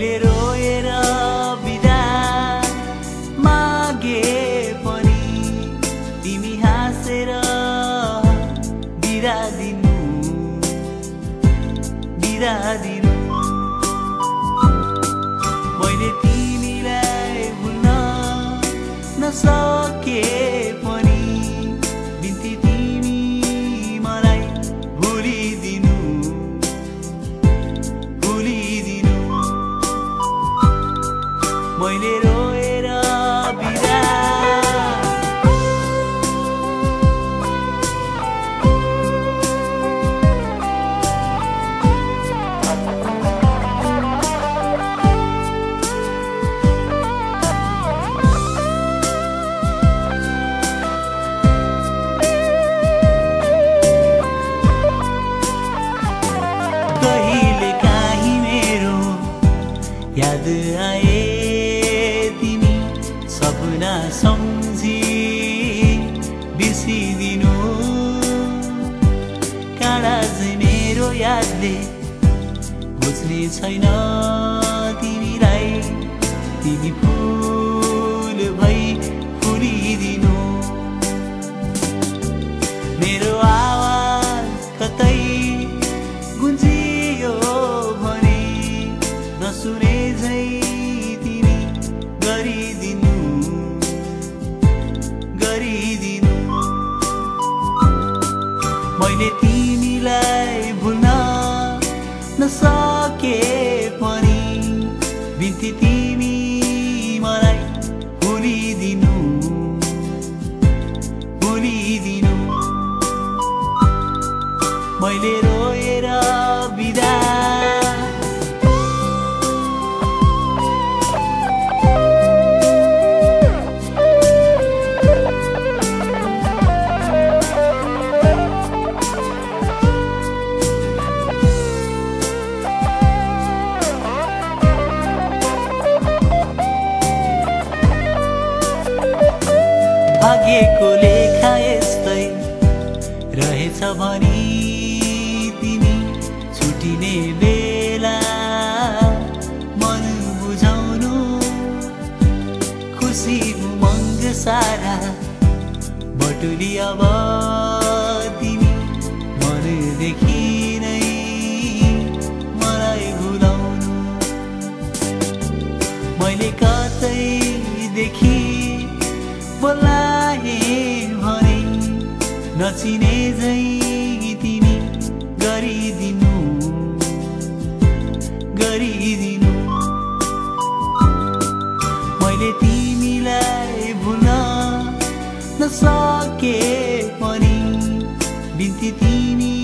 मैले रोएर बिदा मागे पनि तिमी हाँसेर बिदा दिनु बिदा दिनु। मैले तिमीलाई भुल्न नसके मैले रोएर बिदा। याद आए। सपना सम्झी बिर्सिदिनु। काँडा चाहिँ मेरो यादले बुझ्ने छैन तिमीलाई। तिमी फुल भई फुलिदिनु। मेरो आवाज कतै गुन्जियो भने नसुने झै तिमी गरिदिनु। मैले तिमीलाई भुल्न नसके पनि बिन्ती तिमी मलाई भुलिदिनु भुलिदिनु। मैले रोएर बटुली अब तिमी मनदेखि नै मलाई भुलाउनु मैले कतैदेखि बोलाए भने नचिने झै तिमी गरिदिनु गरिदिनु। नसके पनि बिन्ती तिमी